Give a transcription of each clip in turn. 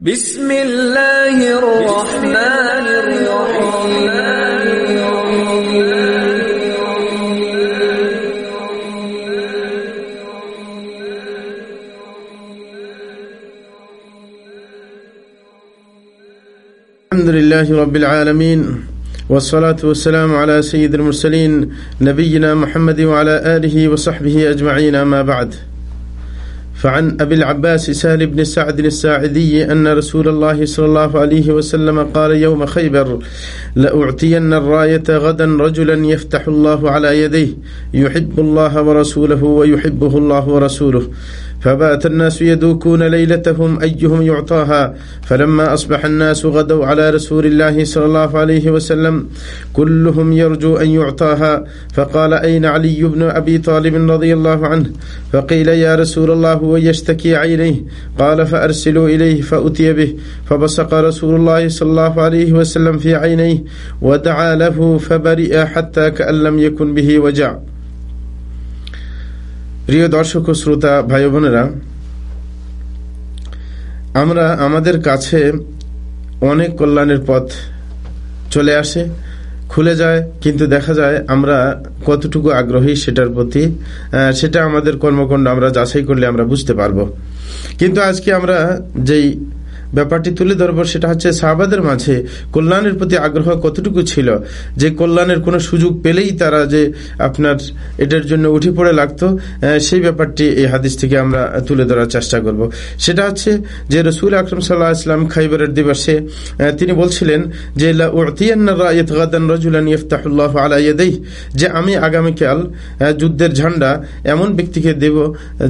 بسم الله الرحمن الرحيم. الحمد لله رب العالمين والصلاة والسلام على سيد المرسلين نبينا محمد وعلى آله وصحبه أجمعين ما بعد. فعن أبي العباس سهل بن سعد الساعدي أن رسول الله صلى الله عليه وسلم قال يوم خيبر لأعطين الراية غدا رجلا يفتح الله على يديه يحب الله ورسوله ويحبه الله ورسوله. فبات الناس يدوكون ليلتهم أيهم يعطاها. فلما أصبح الناس غدوا على رسول الله صلى الله عليه وسلم كلهم يرجو أن يعطاها. فقال أين علي بن أبي طالب رضي الله عنه؟ فقيل يا رسول الله هو يشتكي عينيه. قال فأرسلوا إليه فأتي به. فبصق رسول الله صلى الله عليه وسلم في عينيه ودعا له فبرئ حتى كأن لم يكن به وجع. প্রিয় দর্শক ও শ্রোতা, ভাই বোনেরা, আমরা আমাদের কাছে অনেক কল্যাণের পথ চলে আসে, খুলে যায়, কিন্তু দেখা যায় আমরা কতটুকু আগ্রহী সেটার প্রতি সেটা আমাদের কর্মকাণ্ড আমরা যাচাই করলে আমরা বুঝতে পারব। কিন্তু আজকে আমরা যেই ব্যাপারটি তুলে ধরবো সেটা হচ্ছে সাহাবাদের মাঝে কল্যাণের প্রতি আগ্রহ কতটুকু ছিল? যে কল্যাণের কোনো সুযোগ পেলেই তারা যে আপনার এটার জন্য উঠে পড়ে লাগতো সেই ব্যাপারটি এই হাদিস থেকে আমরা তুলে ধরার চেষ্টা করব। সেটা হচ্ছে যে রসুল আকরম সাল্লাহ ইসলাম খাইবারের দিবসে তিনি বলছিলেন যে যে আমি আগামীকাল যুদ্ধের ঝান্ডা এমন ব্যক্তিকে দেব,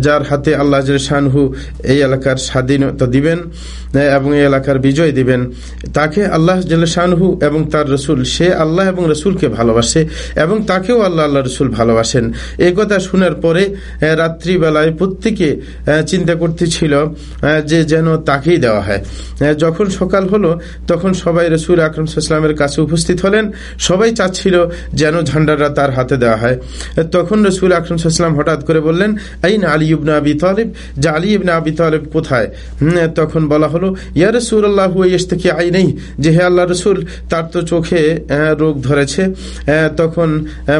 যার হাতে আল্লাহ শানহু এই এলাকার স্বাধীনতা দিবেন। এবং এই এলাকার বিজয় দিবেন। তাকে আল্লাহ শানহু এবং তার রসুল, সে আল্লাহ এবং রসুলকে ভালোবাসে এবং তাকেও আল্লাহ আল্লাহ রসুল ভালোবাসেন। এই কথা শোনার পরে রাত্রিবেলায় প্রত্যেকে চিন্তা করতেছিল যে যেন তাকেই দেওয়া হয়। যখন সকাল হলো, তখন সবাই রসুল আকরম ইসলামের কাছে উপস্থিত হলেন। সবাই চাচ্ছিল যেন ঝান্ডাটা তার হাতে দেওয়া হয়। তখন রসুল আকরম ইসলাম হঠাৎ করে বললেন, আইন আলী ইবনা আবি তালেব? যে আলী ইবনা আবি তালেব কোথায়? তখন বলা হলো ইয়া রসুল আল্লাহ থেকে আই নেই যে হে আল্লাহ রসুল, তার তো চোখে রোগ ধরেছে। তখন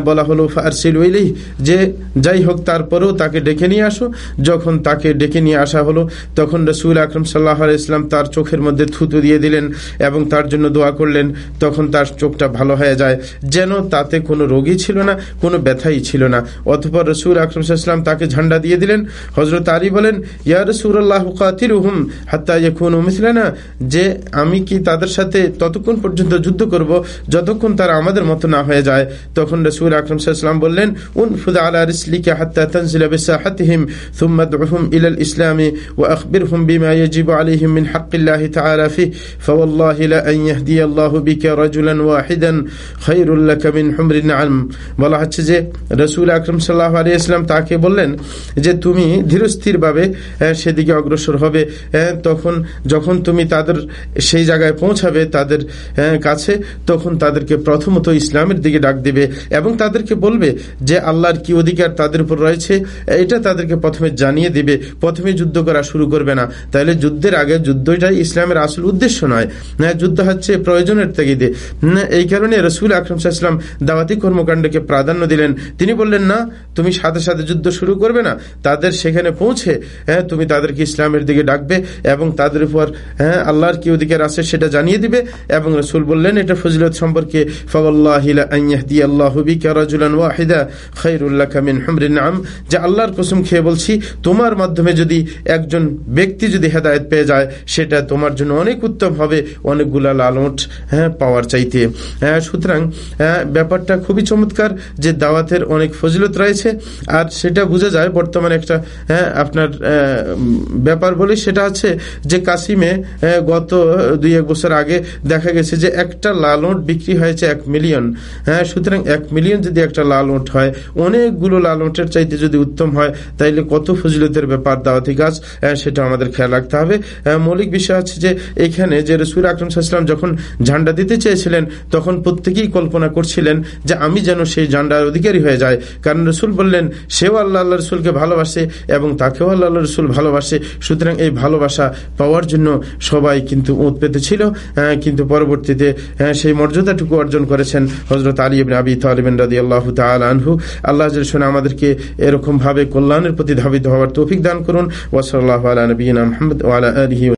বলা হলো ফারসিল উইলি যে যাই হোক, তারপরেও তাকে ডেকে নিয়ে আসো। যখন তাকে ডেকে নিয়ে আসা হলো, তখন রসুল আকরম সাল্লাহ ইসলাম তার চোখের মধ্যে থুতু দিয়ে দিলেন এবং তার জন্য দোয়া করলেন। তখন তার চোখটা ভালো হয়ে যায়। যেন তাতে কোনো রোগী ছিল না, কোনো ব্যথাই ছিল না। অথবা রসুল আকরম সাল্লাম তাকে ঝান্ডা দিয়ে দিলেন। হজরত আলী বলেন, ইয়া রসুল্লাহ কাতির হুম হাত্তা ইয়কুন মিসলানা যে আমি কি তাদের সাথে ততক্ষণ পর্যন্ত যুদ্ধ করব যতক্ষণ তারা আমাদের মতো না হয়ে যায় তখন রসুল আকরম সাল্লাম বললেন উন ফুদা আলা রিসলিকা হাত্তা তানজিলা বিসাহাতিহিম ثم ادعهم إلى الإسلام وأخبرهم بما يجب عليهم من حق الله تعالى فيه فوالله لأن يهدي الله بك رجلا واحدا خير لك من حمر النعم বলা হচ্ছে যে রসুল আকরম সাল্লাহ আলী ইসলাম তাকে বললেন যে তুমি ধীরস্থিরভাবে আহ, সেদিকে অগ্রসর হবে আহ, তখন যখন তুমি তাদের সেই জায়গায় পৌঁছাবে তাদের কাছে তখন তাদেরকে প্রথমত ইসলামের দিকে ডাক দিবে এবং তাদেরকে বলবে যে আল্লাহর কি অধিকার তাদের উপর রয়েছে এটা তাদেরকে প্রথমে জানিয়ে দিবে। প্রথমে যুদ্ধ করা শুরু করবে না। তাহলে যুদ্ধের আগে যুদ্ধটাই ইসলামের আসল উদ্দেশ্য নয়। হ্যাঁ, যুদ্ধ হচ্ছে প্রয়োজনের তাগিদে হুম, এই কারণে রসুল আকরম সাহা দাওয়াতি কর্মকাণ্ডকে প্রাধান্য দিলেন। তিনি বললেন না তুমি সাথে সাথে যুদ্ধ শুরু করবে না। তাদের সেখানে পৌঁছে হ্যাঁ তুমি তাদেরকে ইসলামের দিকে ডাকবে এবং তাদের উপর হ্যাঁ আল্লাহর কি অধিকার আছে সেটা জানিয়ে দিবে এবং রসুল বললেন এটা ফজিলত সম্পর্কে যে আল্লাহর কসম খেয়ে বলছি তোমার মাধ্যমে যদি একজন ব্যক্তি যদি হেদায়ত পেয়ে যায় সেটা তোমার জন্য অনেক উত্তম হবে অনেকগুলা লালট হ্যাঁ পাওয়ার চাইতে। হ্যাঁ সুতরাং হ্যাঁ, ব্যাপারটা খুবই চমৎকার যে দাওয়াতের অনেক ফজিলত রয়েছে আর সেটা বোঝা যায় বর্তমানে একটা হ্যাঁ আপনার ব্যাপার বলি সেটা হচ্ছে যে কাসিমে আহ, গত দুই এক বছর আগে দেখা গেছে যে একটা লাল নোট বিক্রি হয়েছে এক মিলিয়ন। হ্যাঁ সুতরাং এক মিলিয়ন যদি একটা লাল নোট হয় অনেকগুলো লাল নোটের চাইতে যদি উত্তম হয় তাইলে কত ফজিলতের ব্যাপার দাওয়াতি গাছ সেটা আমাদের খেয়াল রাখতে হবে। মৌলিক বিষয় আছে যে এখানে যে রসুল আকরম সাহা যখন ঝান্ডা দিতে চেয়েছিলেন তখন প্রত্যেকেই কল্পনা করছিলেন যে আমি যেন সেই ঝান্ডার অধিকারী হয়ে যায় কারণ রসুল বললেন সেও আল্লাহ আল্লাহ রসুলকে ভালোবাসে এবং তাকেও আল্লাহ রসুল ভালোবাসে। সুতরাং এই ভালোবাসা পাওয়ার জন্য সবাই কিন্তু উঁত পেতেছিল আহ, কিন্তু পরবর্তীতে সেই মর্যাদাটুকু অর্জন করেছেন হজরত আলী আবি তালিবেন রাজি আল্লাহ আনহু। আল্লাহ শোনে আমাদেরকে এরকম ভাবে কল্যাণের প্রতি ধাবিত হওয়ার তৌফিক দান করুন। ওসল্লাহ আলবীন আলহি